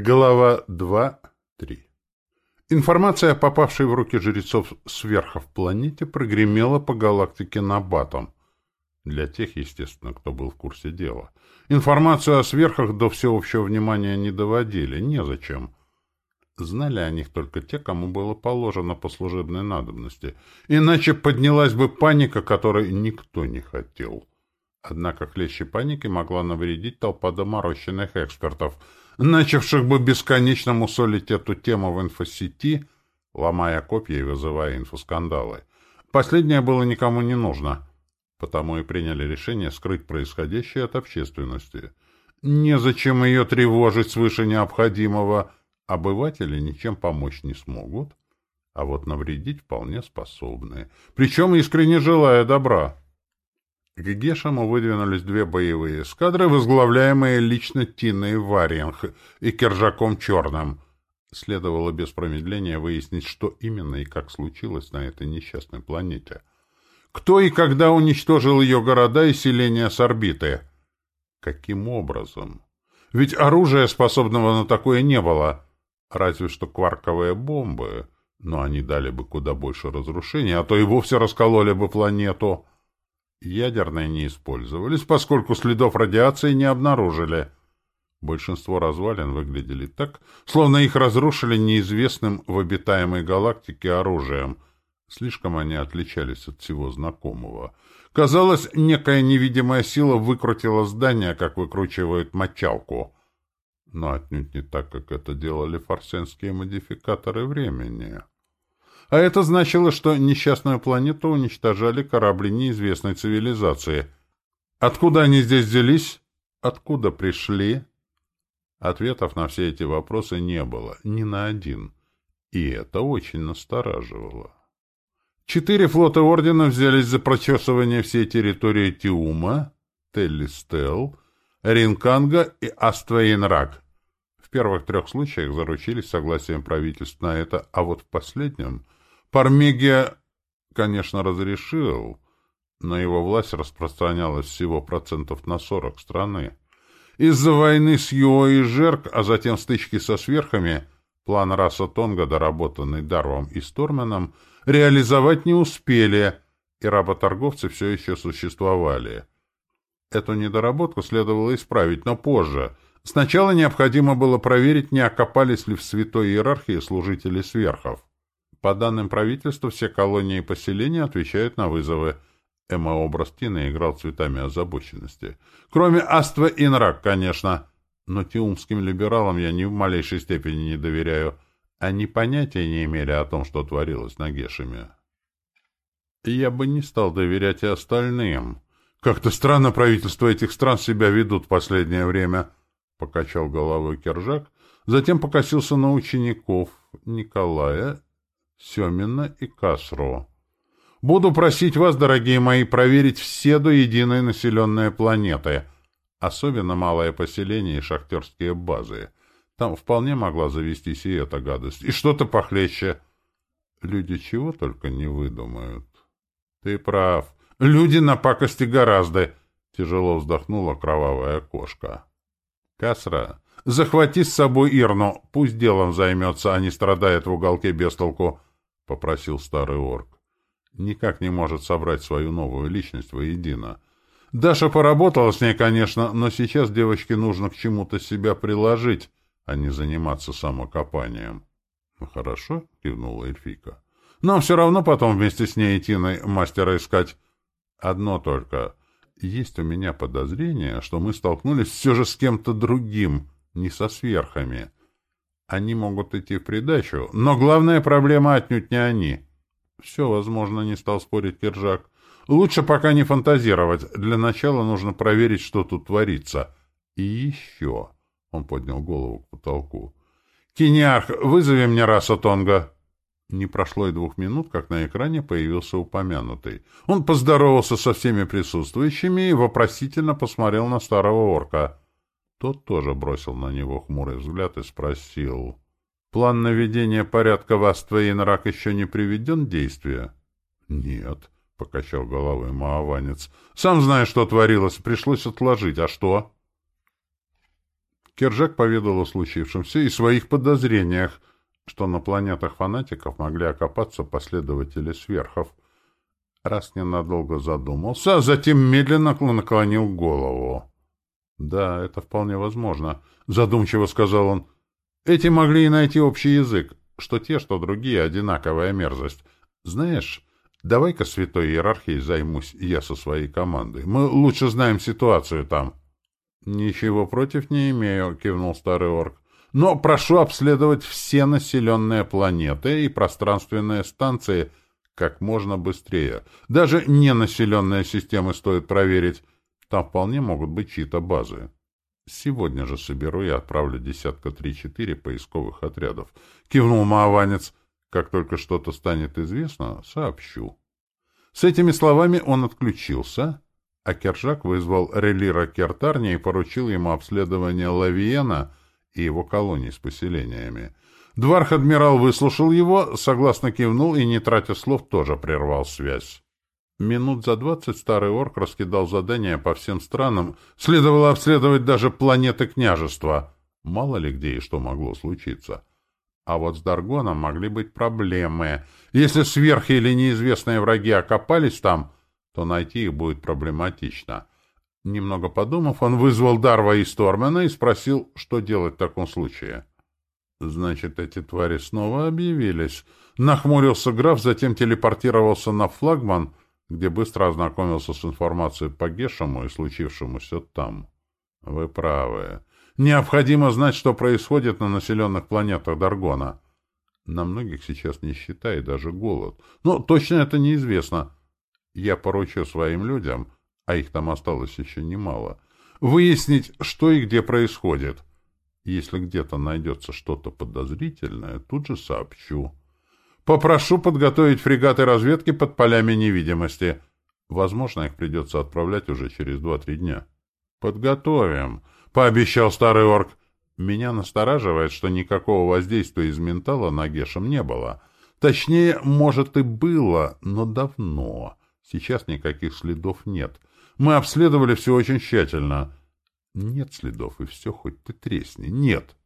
Глава 2.3 Информация, попавшая в руки жрецов сверхов планете, прогремела по галактике на батом. Для тех, естественно, кто был в курсе дела. Информацию о сверхах до всеобщего внимания не доводили, незачем. Знали о них только те, кому было положено по служебной надобности. Иначе поднялась бы паника, которой никто не хотел. Однако клещи паники могла навредить толпа доморощенных экспертов — начавших бы бесконечно мусолить эту тему в инфосети, ломая копья и вызывая инфоскандалы. Последнее было никому не нужно, потому и приняли решение скрыть происходящее от общественности. Незачем ее тревожить свыше необходимого. Обыватели ничем помочь не смогут, а вот навредить вполне способны, причем искренне желая добра. К Гешему выдвинулись две боевые эскадры, возглавляемые лично Тиной Варинг и Кержаком Черным. Следовало без промедления выяснить, что именно и как случилось на этой несчастной планете. Кто и когда уничтожил ее города и селения с орбиты? Каким образом? Ведь оружия, способного на такое, не было. Разве что кварковые бомбы. Но они дали бы куда больше разрушений, а то и вовсе раскололи бы планету. Ядерные не использовались, поскольку следов радиации не обнаружили. Большинство развалин выглядели так, словно их разрушили неизвестным в обитаемой галактике оружием. Слишком они отличались от всего знакомого. Казалось, некая невидимая сила выкрутила здание, как выкручивают мочалку. Но отнюдь не так, как это делали форсенские модификаторы времени. А это значило, что несчастную планету уничтожали корабли неизвестной цивилизации. Откуда они здесь взялись? Откуда пришли? Ответов на все эти вопросы не было, ни на один. И это очень настораживало. Четыре флота Ордена взялись за прочесывание всей территории Тиума, Теллистел, Ринканга и Астваинрак. В первых трех случаях заручились согласием правительства на это, а вот в последнем Пармегия, конечно, разрешил, но его власть распространялась всего процентов на 40 страны. Из-за войны с Юо и Жерк, а затем стычки со сверхами, план раса Тонга, доработанный Дарвом и Сторменом, реализовать не успели, и работорговцы все еще существовали. Эту недоработку следовало исправить, но позже. Сначала необходимо было проверить, не окопались ли в святой иерархии служители сверхов. По данным правительства, все колонии и поселения отвечают на вызовы. Эмо-образ Тины играл цветами озабоченности. Кроме Аства и Нрак, конечно. Но тиумским либералам я ни в малейшей степени не доверяю. Они понятия не имели о том, что творилось на Гешеме. Я бы не стал доверять и остальным. Как-то странно правительства этих стран себя ведут в последнее время, — покачал головой Кержак, затем покосился на учеников Николая Семина и Касро. Буду просить вас, дорогие мои, проверить все до единой населенные планеты, особенно малое поселение и шахтерские базы. Там вполне могла завестись и эта гадость, и что-то похлеще. Люди чего только не выдумают. Ты прав. Люди на пакости гораздо. Тяжело вздохнула кровавая кошка. Касра, захвати с собой Ирну, пусть делом займется, а не страдает в уголке без толку. — попросил старый орк. Никак не может собрать свою новую личность воедино. Даша поработала с ней, конечно, но сейчас девочке нужно к чему-то себя приложить, а не заниматься самокопанием. — Ну, хорошо, — кивнула эльфийка. — Нам все равно потом вместе с ней и Тиной мастера искать. Одно только. Есть у меня подозрение, что мы столкнулись все же с кем-то другим, не со сверхами. — они могут идти в придачу, но главная проблема отнюдь не они. Все, возможно, не стал спорить Киржак. Лучше пока не фантазировать. Для начала нужно проверить, что тут творится. И еще... Он поднял голову к потолку. «Киниарх, вызови мне раса Тонга!» Не прошло и двух минут, как на экране появился упомянутый. Он поздоровался со всеми присутствующими и вопросительно посмотрел на старого орка. Тот тоже бросил на него хмурый взгляд и спросил. «План наведения порядка в Аствоин-Рак еще не приведен в действие?» «Нет», — покачал головой Мааванец. «Сам знаешь, что творилось, пришлось отложить. А что?» Кержак поведал о случившемся и своих подозрениях, что на планетах фанатиков могли окопаться последователи сверхов. Раз ненадолго задумался, а затем медленно наклонил голову. «Да, это вполне возможно», — задумчиво сказал он. «Эти могли и найти общий язык, что те, что другие, одинаковая мерзость. Знаешь, давай-ка святой иерархией займусь я со своей командой. Мы лучше знаем ситуацию там». «Ничего против не имею», — кивнул старый орк. «Но прошу обследовать все населенные планеты и пространственные станции как можно быстрее. Даже ненаселенные системы стоит проверить. Там вполне могут быть чьи-то базы. Сегодня же соберу и отправлю десятка три-четыре поисковых отрядов. Кивнул Мааванец. Как только что-то станет известно, сообщу. С этими словами он отключился, а Кержак вызвал Релира Кертарни и поручил ему обследование Лавиена и его колоний с поселениями. Дварх-адмирал выслушал его, согласно кивнул и, не тратя слов, тоже прервал связь. Минут за двадцать старый орк раскидал задания по всем странам. Следовало обследовать даже планеты княжества. Мало ли где и что могло случиться. А вот с Даргоном могли быть проблемы. Если сверхи или неизвестные враги окопались там, то найти их будет проблематично. Немного подумав, он вызвал Дарва и Стормена и спросил, что делать в таком случае. «Значит, эти твари снова объявились?» Нахмурился граф, затем телепортировался на флагман, где быстро ознакомился с информацией по Гешему и случившемуся там. «Вы правы. Необходимо знать, что происходит на населенных планетах Даргона. На многих сейчас нищета и даже голод. Но точно это неизвестно. Я поручу своим людям, а их там осталось еще немало, выяснить, что и где происходит. Если где-то найдется что-то подозрительное, тут же сообщу. Попрошу подготовить фрегаты разведки под полями невидимости. Возможно, их придется отправлять уже через два-три дня. Подготовим пообещал старый орк. Меня настораживает, что никакого воздействия из ментала на Гешем не было. Точнее, может и было, но давно. Сейчас никаких следов нет. Мы обследовали все очень тщательно. Нет следов, и все, хоть ты тресни. Нет.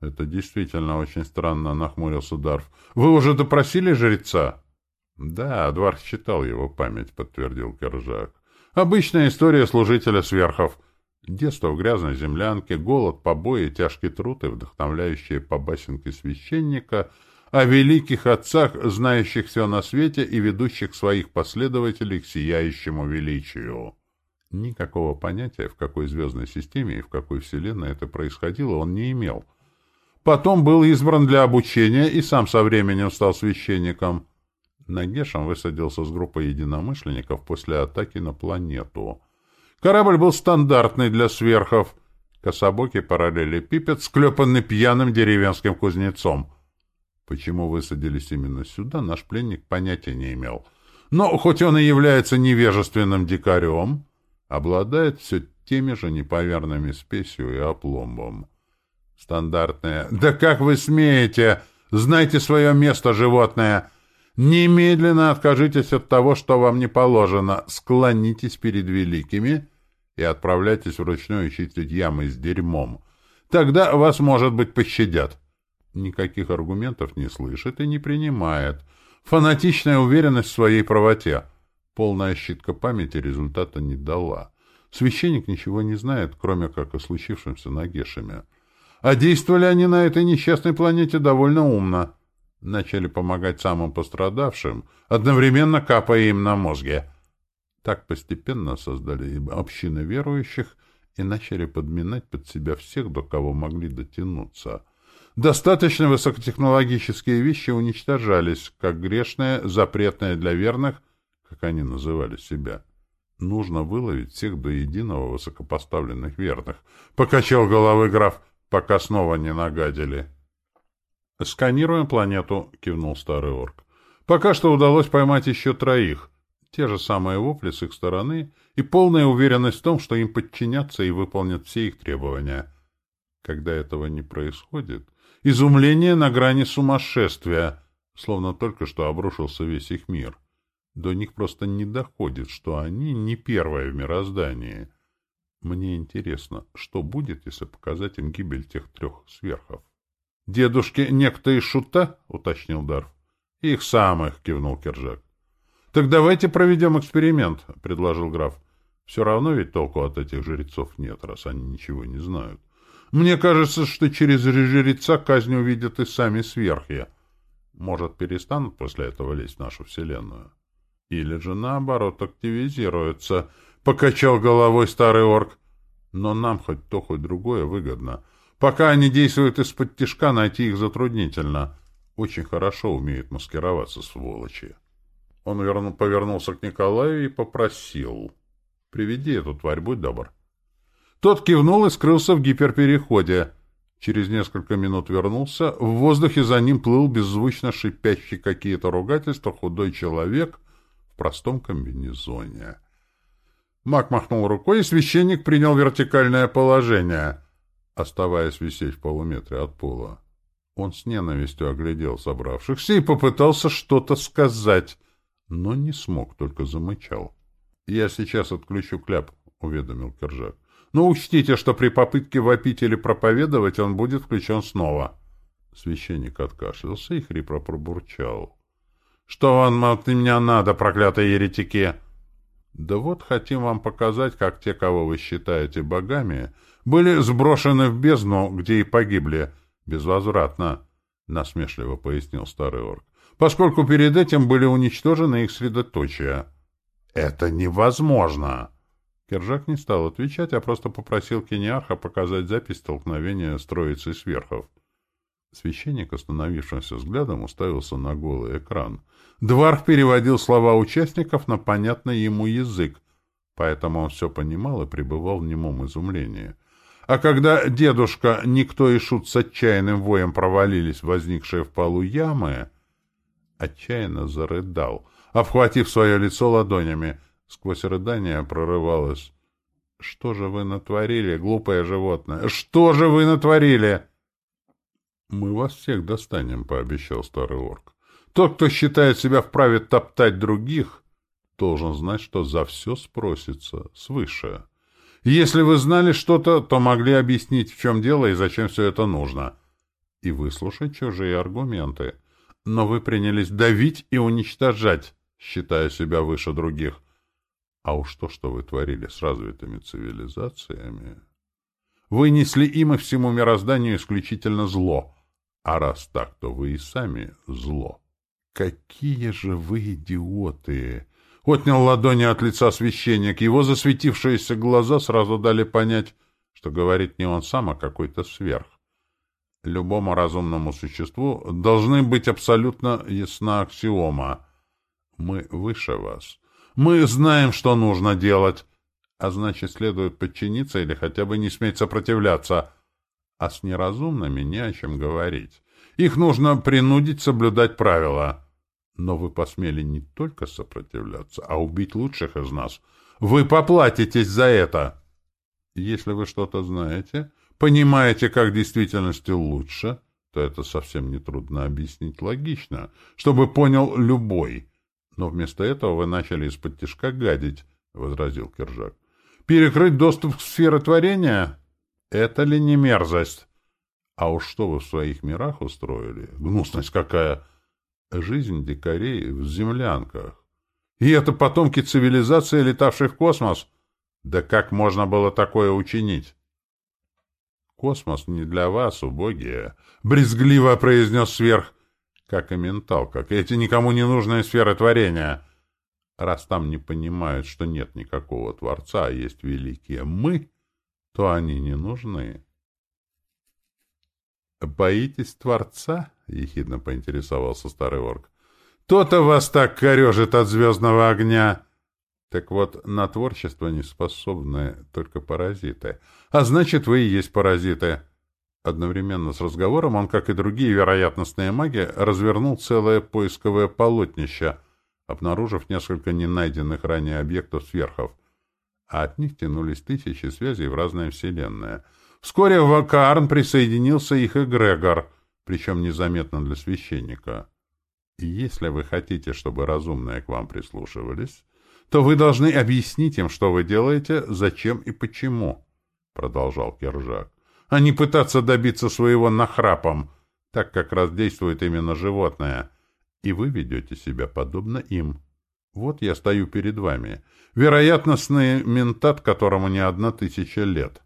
Это действительно очень странно, нахмурился Дарф. Вы уже допросили жреца? Да, Дварх читал его память, подтвердил Кержак. Обычная история служителя сверхов. Детство в грязной землянке, голод, побои, тяжкий труд и вдохновляющие по басенке священника о великих отцах, знающих все на свете и ведущих своих последователей к сияющему величию. Никакого понятия, в какой звездной системе и в какой вселенной это происходило, он не имел. Потом был избран для обучения и сам со временем стал священником. Нагешем высадился с группой единомышленников после атаки на планету — Корабль был стандартный для сверхов. Кособокий параллелепипед, склепанный пьяным деревенским кузнецом. Почему высадились именно сюда, наш пленник понятия не имел. Но, хоть он и является невежественным дикарем, обладает все теми же неповерными спесью и опломбом. Стандартное «Да как вы смеете? Знайте свое место, животное!» Немедленно откажитесь от того, что вам не положено, склонитесь перед великими и отправляйтесь вручную чистить ямы с дерьмом. Тогда вас, может быть, пощадят. Никаких аргументов не слышит и не принимает. Фанатичная уверенность в своей правоте. Полная щитка памяти результата не дала. Священник ничего не знает, кроме как о случившемся на Гешеме. А действовали они на этой несчастной планете довольно умно начали помогать самым пострадавшим, одновременно капая им на мозге. Так постепенно создали общины верующих и начали подминать под себя всех, до кого могли дотянуться. Достаточно высокотехнологические вещи уничтожались, как грешные, запретные для верных, как они называли себя. Нужно выловить всех до единого высокопоставленных верных. Покачал головы граф, пока снова не нагадили. «Сканируем планету», — кивнул старый орк. «Пока что удалось поймать еще троих. Те же самые вопли с их стороны и полная уверенность в том, что им подчинятся и выполнят все их требования. Когда этого не происходит, изумление на грани сумасшествия, словно только что обрушился весь их мир. До них просто не доходит, что они не первые в мироздании». Мне интересно, что будет, если показать им гибель тех трех сверхов? — Дедушки некто из шута? — уточнил Дарф. — Их самых, — кивнул Кержак. — Так давайте проведем эксперимент, — предложил граф. — Все равно ведь толку от этих жрецов нет, раз они ничего не знают. Мне кажется, что через жреца казнь увидят и сами сверхи. Может, перестанут после этого лезть в нашу вселенную? Или же, наоборот, активизируются, — покачал головой старый орк. Но нам хоть то, хоть другое выгодно. Пока они действуют из-под тишка, найти их затруднительно. Очень хорошо умеют маскироваться, сволочи. Он верну, повернулся к Николаю и попросил. — Приведи эту тварь, будь добр. Тот кивнул и скрылся в гиперпереходе. Через несколько минут вернулся. В воздухе за ним плыл беззвучно шипящий какие-то ругательства худой человек в простом комбинезоне. Маг махнул рукой, и священник принял вертикальное положение, оставаясь висеть в полуметре от пола. Он с ненавистью оглядел собравшихся и попытался что-то сказать, но не смог, только замычал. — Я сейчас отключу кляп, — уведомил Кержак. Но учтите, что при попытке вопить или проповедовать он будет включен снова. Священник откашлялся и хрипро пробурчал. — Что вам от меня надо, проклятые еретики? — Да вот хотим вам показать, как те, кого вы считаете богами, были сброшены в бездну, где и погибли безвозвратно, — насмешливо пояснил старый орк, — поскольку перед этим были уничтожены их средоточия. — Это невозможно! — Кержак не стал отвечать, а просто попросил Кениарха показать запись столкновения с троицей сверхов. Священник, остановившимся взглядом, уставился на голый экран. Дварх переводил слова участников на понятный ему язык, поэтому он все понимал и пребывал в немом изумлении. А когда дедушка, никто и шут с отчаянным воем провалились в возникшие в полу ямы, отчаянно зарыдал, обхватив свое лицо ладонями — Сквозь рыдания прорывалось. — Что же вы натворили, глупое животное? Что же вы натворили? — Мы вас всех достанем, — пообещал старый орк. — Тот, кто считает себя вправе топтать других, должен знать, что за все спросится свыше. Если вы знали что-то, то могли объяснить, в чем дело и зачем все это нужно. И выслушать чужие аргументы. Но вы принялись давить и уничтожать, считая себя выше других. А уж то, что вы творили с развитыми цивилизациями... Вы несли им и всему мирозданию исключительно зло. А раз так, то вы и сами зло. Какие же вы идиоты! Отнял ладони от лица священник. Его засветившиеся глаза сразу дали понять, что говорит не он сам, а какой-то сверх. Любому разумному существу должны быть абсолютно ясна аксиома. Мы выше вас. Мы знаем, что нужно делать. А значит, следует подчиниться или хотя бы не сметь сопротивляться. А с неразумными не о чем говорить. Их нужно принудить соблюдать правила. Но вы посмели не только сопротивляться, а убить лучших из нас. Вы поплатитесь за это. Если вы что-то знаете, понимаете, как в действительности лучше, то это совсем нетрудно объяснить логично, чтобы понял любой. Но вместо этого вы начали из-под тяжка гадить, — возразил Кержак. — Перекрыть доступ к сфере творения? Это ли не мерзость? А уж что вы в своих мирах устроили? Гнусность какая! Жизнь дикарей в землянках. И это потомки цивилизации, летавшей в космос? Да как можно было такое учинить? Космос не для вас, убогие, — брезгливо произнес сверх как и ментал, как эти никому не нужные сферы творения. Раз там не понимают, что нет никакого Творца, а есть великие «мы», то они не нужны. «Боитесь Творца?» — ехидно поинтересовался старый орк. «То-то вас так корежит от звездного огня!» Так вот, на творчество не способны только паразиты. А значит, вы и есть паразиты. Одновременно с разговором он, как и другие вероятностные маги, развернул целое поисковое полотнище, обнаружив несколько ненайденных ранее объектов сверхов, а от них тянулись тысячи связей в разные вселенные. Вскоре в Акаарн присоединился их эгрегор, причем незаметно для священника. И если вы хотите, чтобы разумные к вам прислушивались, то вы должны объяснить им, что вы делаете, зачем и почему, — продолжал Кержак, — а не пытаться добиться своего нахрапом, так как раз действует именно животное, и вы ведете себя подобно им. Вот я стою перед вами, вероятностный ментат, которому не одна тысяча лет.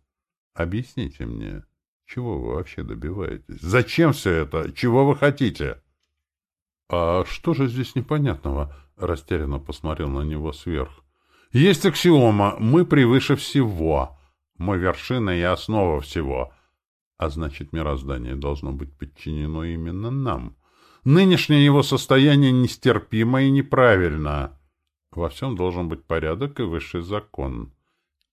Объясните мне, чего вы вообще добиваетесь? Зачем все это? Чего вы хотите? — А что же здесь непонятного? — растерянно посмотрел на него сверх. — Есть аксиома «мы превыше всего». Мы вершина и основа всего. А значит, мироздание должно быть подчинено именно нам. Нынешнее его состояние нестерпимо и неправильно. Во всем должен быть порядок и высший закон.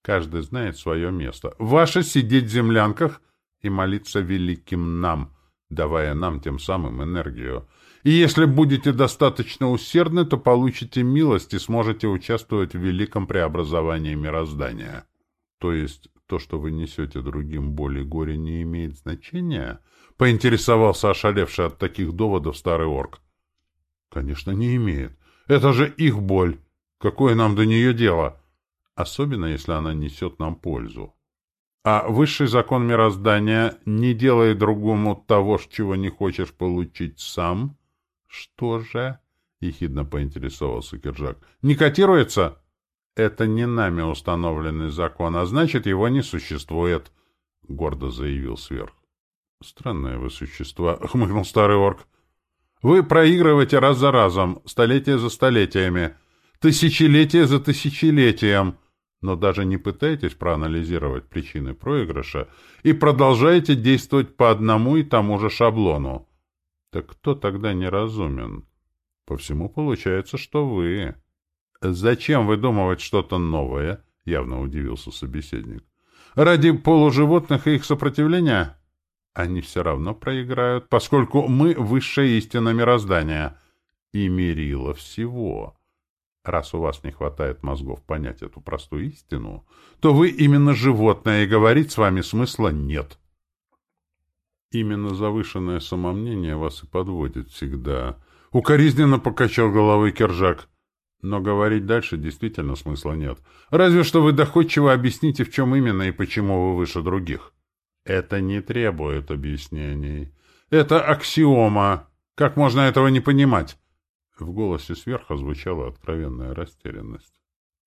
Каждый знает свое место. Ваше — сидеть в землянках и молиться великим нам, давая нам тем самым энергию. И если будете достаточно усердны, то получите милость и сможете участвовать в великом преобразовании мироздания. То есть то, что вы несете другим боль и горе, не имеет значения? Поинтересовался ошалевший от таких доводов старый орк. Конечно, не имеет. Это же их боль. Какое нам до нее дело? Особенно, если она несет нам пользу. А высший закон мироздания не делай другому того, чего не хочешь получить сам, «Что же?» — ехидно поинтересовался Киржак. «Не котируется?» «Это не нами установленный закон, а значит, его не существует», — гордо заявил сверх. «Странное вы существо», — хмыкнул старый орк. «Вы проигрываете раз за разом, столетия за столетиями, тысячелетие за тысячелетием, но даже не пытаетесь проанализировать причины проигрыша и продолжаете действовать по одному и тому же шаблону. Так кто тогда неразумен? По всему получается, что вы. Зачем выдумывать что-то новое? Явно удивился собеседник. Ради полуживотных и их сопротивления? Они все равно проиграют, поскольку мы высшая истина мироздания и мерила всего. Раз у вас не хватает мозгов понять эту простую истину, то вы именно животное, и говорить с вами смысла нет. Именно завышенное самомнение вас и подводит всегда. Укоризненно покачал головой Кержак. Но говорить дальше действительно смысла нет. Разве что вы доходчиво объясните, в чем именно и почему вы выше других. Это не требует объяснений. Это аксиома. Как можно этого не понимать? В голосе сверху звучала откровенная растерянность.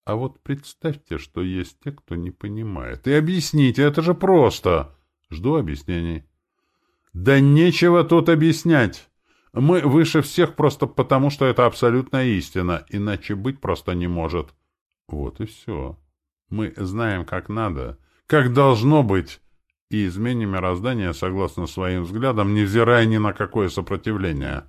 А вот представьте, что есть те, кто не понимает. И объясните, это же просто. Жду объяснений. Да нечего тут объяснять. Мы выше всех просто потому, что это абсолютная истина, иначе быть просто не может. Вот и все. Мы знаем, как надо, как должно быть, и изменим мироздание согласно своим взглядам, невзирая ни на какое сопротивление.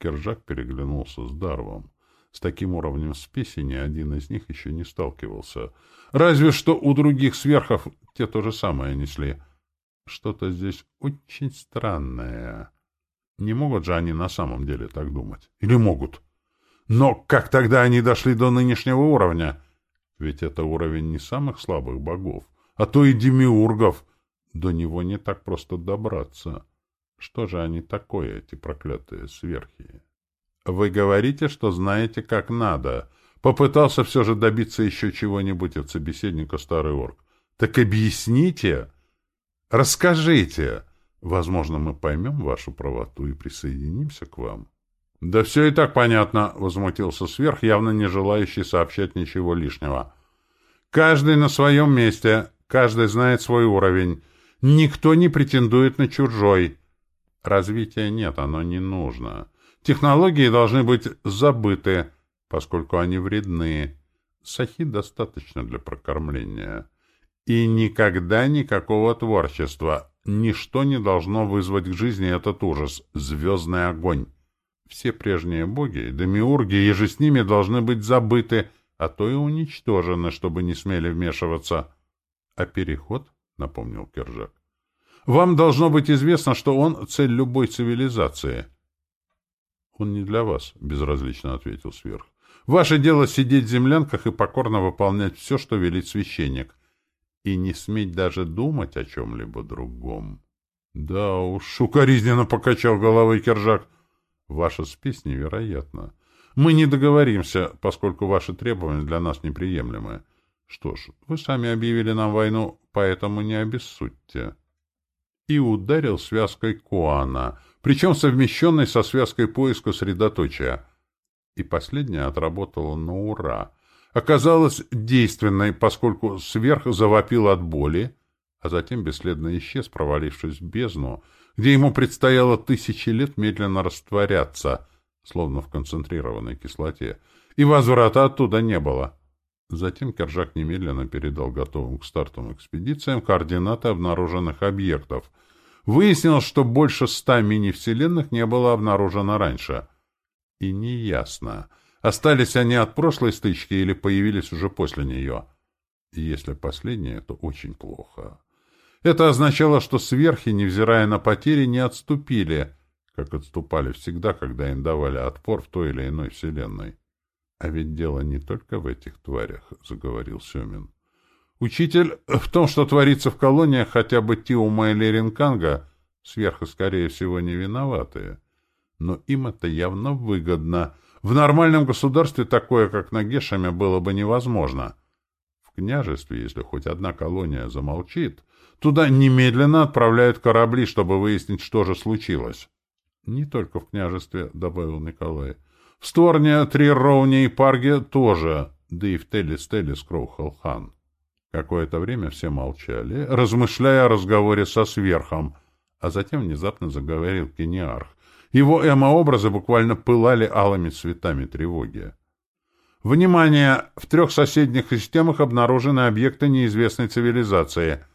Кержак переглянулся с Дарвом. С таким уровнем спеси ни один из них еще не сталкивался. Разве что у других сверхов те то же самое несли — что-то здесь очень странное. Не могут же они на самом деле так думать? Или могут? Но как тогда они дошли до нынешнего уровня? Ведь это уровень не самых слабых богов, а то и демиургов. До него не так просто добраться. Что же они такое, эти проклятые сверхи? Вы говорите, что знаете, как надо. Попытался все же добиться еще чего-нибудь от собеседника старый орк. Так объясните! Расскажите. Возможно, мы поймем вашу правоту и присоединимся к вам. — Да все и так понятно, — возмутился сверх, явно не желающий сообщать ничего лишнего. — Каждый на своем месте, каждый знает свой уровень. Никто не претендует на чужой. Развития нет, оно не нужно. Технологии должны быть забыты, поскольку они вредны. Сахи достаточно для прокормления. И никогда никакого творчества. Ничто не должно вызвать к жизни этот ужас — звездный огонь. Все прежние боги, демиурги и с ними должны быть забыты, а то и уничтожены, чтобы не смели вмешиваться. — А переход? — напомнил Кержак. — Вам должно быть известно, что он — цель любой цивилизации. — Он не для вас, — безразлично ответил сверх. — Ваше дело сидеть в землянках и покорно выполнять все, что велит священник и не сметь даже думать о чем-либо другом. — Да уж, укоризненно покачал головой Кержак. — Ваша спесь невероятна. Мы не договоримся, поскольку ваши требования для нас неприемлемы. Что ж, вы сами объявили нам войну, поэтому не обессудьте. И ударил связкой Куана, причем совмещенной со связкой поиска средоточия. И последняя отработала на ура. Оказалась действенной, поскольку сверх завопил от боли, а затем бесследно исчез, провалившись в бездну, где ему предстояло тысячи лет медленно растворяться, словно в концентрированной кислоте, и возврата оттуда не было. Затем Кержак немедленно передал готовым к стартовым экспедициям координаты обнаруженных объектов. Выяснилось, что больше ста мини-вселенных не было обнаружено раньше. И неясно, остались они от прошлой стычки или появились уже после нее. Если последнее, то очень плохо. Это означало, что сверхи, невзирая на потери, не отступили, как отступали всегда, когда им давали отпор в той или иной вселенной. — А ведь дело не только в этих тварях, — заговорил Семин. — Учитель, в том, что творится в колониях хотя бы Тиума или Ринканга, сверху, скорее всего, не виноватые. Но им это явно выгодно. В нормальном государстве такое, как на Гешаме, было бы невозможно. В княжестве, если хоть одна колония замолчит, Туда немедленно отправляют корабли, чтобы выяснить, что же случилось. — Не только в княжестве, — добавил Николай. — В Сторне, Трирроуне и Парге тоже, да и в Телес-Телес Кроухалхан. Какое-то время все молчали, размышляя о разговоре со сверхом, а затем внезапно заговорил Кениарх. Его эмо-образы буквально пылали алыми цветами тревоги. Внимание! В трех соседних системах обнаружены объекты неизвестной цивилизации —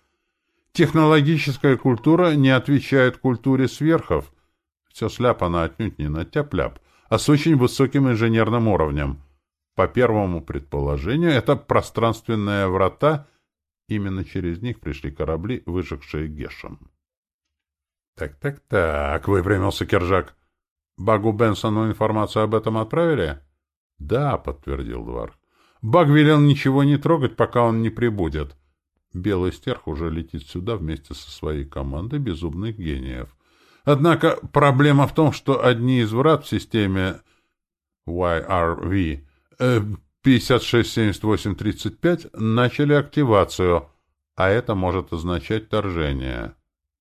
Технологическая культура не отвечает культуре сверхов. Все сляпано отнюдь не на тяп-ляп, а с очень высоким инженерным уровнем. По первому предположению, это пространственные врата, именно через них пришли корабли, выжигшие Гешем. «Так-так-так», — выпрямился Кержак. «Багу Бенсону информацию об этом отправили?» «Да», — подтвердил Двар. «Баг велел ничего не трогать, пока он не прибудет». Белый стерх уже летит сюда вместе со своей командой безумных гениев. Однако проблема в том, что одни из врат в системе YRV 567835 э, начали активацию, а это может означать вторжение.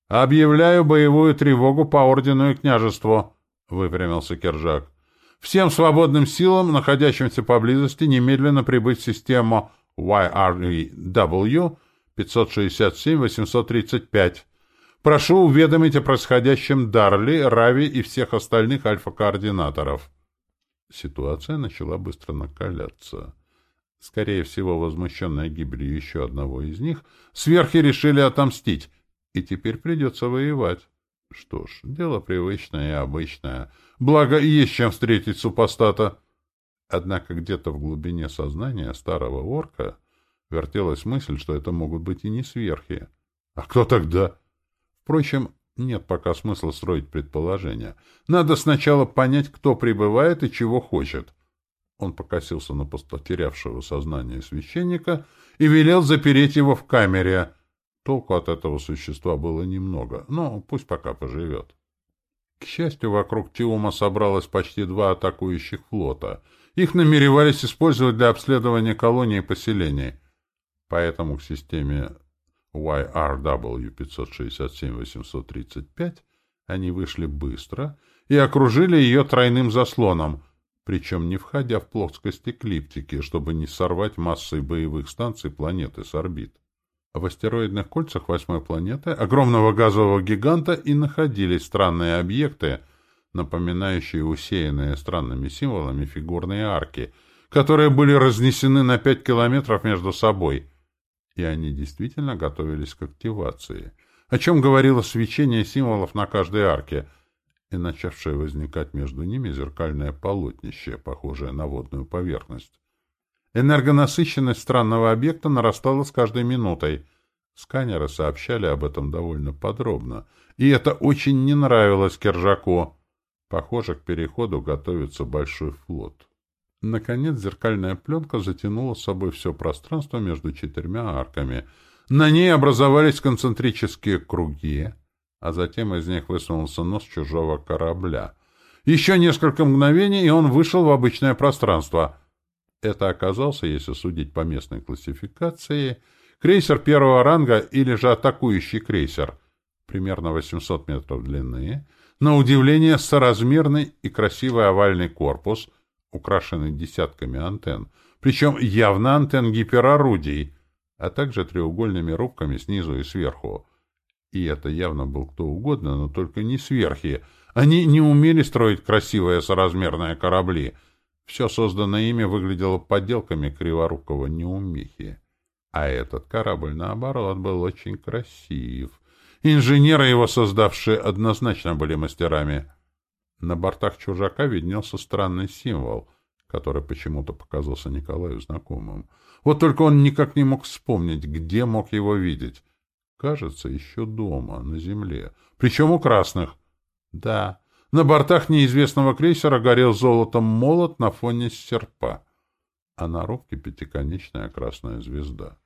«Объявляю боевую тревогу по ордену и княжеству», — выпрямился Кержак. «Всем свободным силам, находящимся поблизости, немедленно прибыть в систему YRW 567-835. Прошу уведомить о происходящем Дарли, Рави и всех остальных альфа-координаторов. Ситуация начала быстро накаляться. Скорее всего, возмущенная гибелью еще одного из них, сверхи решили отомстить, и теперь придется воевать. Что ж, дело привычное и обычное. Благо, есть чем встретить супостата. Однако где-то в глубине сознания старого орка Вертелась мысль, что это могут быть и не сверхи. А кто тогда? Впрочем, нет пока смысла строить предположения. Надо сначала понять, кто прибывает и чего хочет. Он покосился на потерявшего сознание священника и велел запереть его в камере. Толку от этого существа было немного, но пусть пока поживет. К счастью, вокруг Тиума собралось почти два атакующих флота. Их намеревались использовать для обследования колоний и поселений — Поэтому к системе YRW-567-835 они вышли быстро и окружили ее тройным заслоном, причем не входя в плоскость эклиптики, чтобы не сорвать массой боевых станций планеты с орбит. В астероидных кольцах восьмой планеты, огромного газового гиганта, и находились странные объекты, напоминающие усеянные странными символами фигурные арки, которые были разнесены на пять километров между собой — и они действительно готовились к активации, о чем говорило свечение символов на каждой арке и начавшее возникать между ними зеркальное полотнище, похожее на водную поверхность. Энергонасыщенность странного объекта нарастала с каждой минутой. Сканеры сообщали об этом довольно подробно, и это очень не нравилось Кержаку. Похоже, к переходу готовится большой флот. Наконец зеркальная пленка затянула с собой все пространство между четырьмя арками. На ней образовались концентрические круги, а затем из них высунулся нос чужого корабля. Еще несколько мгновений, и он вышел в обычное пространство. Это оказался, если судить по местной классификации, крейсер первого ранга или же атакующий крейсер, примерно 800 метров длины, на удивление соразмерный и красивый овальный корпус, украшенный десятками антенн, причем явно антенн гиперорудий, а также треугольными рубками снизу и сверху. И это явно был кто угодно, но только не сверхи. Они не умели строить красивые соразмерные корабли. Все созданное ими выглядело подделками криворукого неумехи. А этот корабль, наоборот, был очень красив. Инженеры, его создавшие, однозначно были мастерами. На бортах чужака виднелся странный символ, который почему-то показался Николаю знакомым. Вот только он никак не мог вспомнить, где мог его видеть. Кажется, еще дома, на земле. Причем у красных. Да, на бортах неизвестного крейсера горел золотом молот на фоне серпа, а на рубке пятиконечная красная звезда.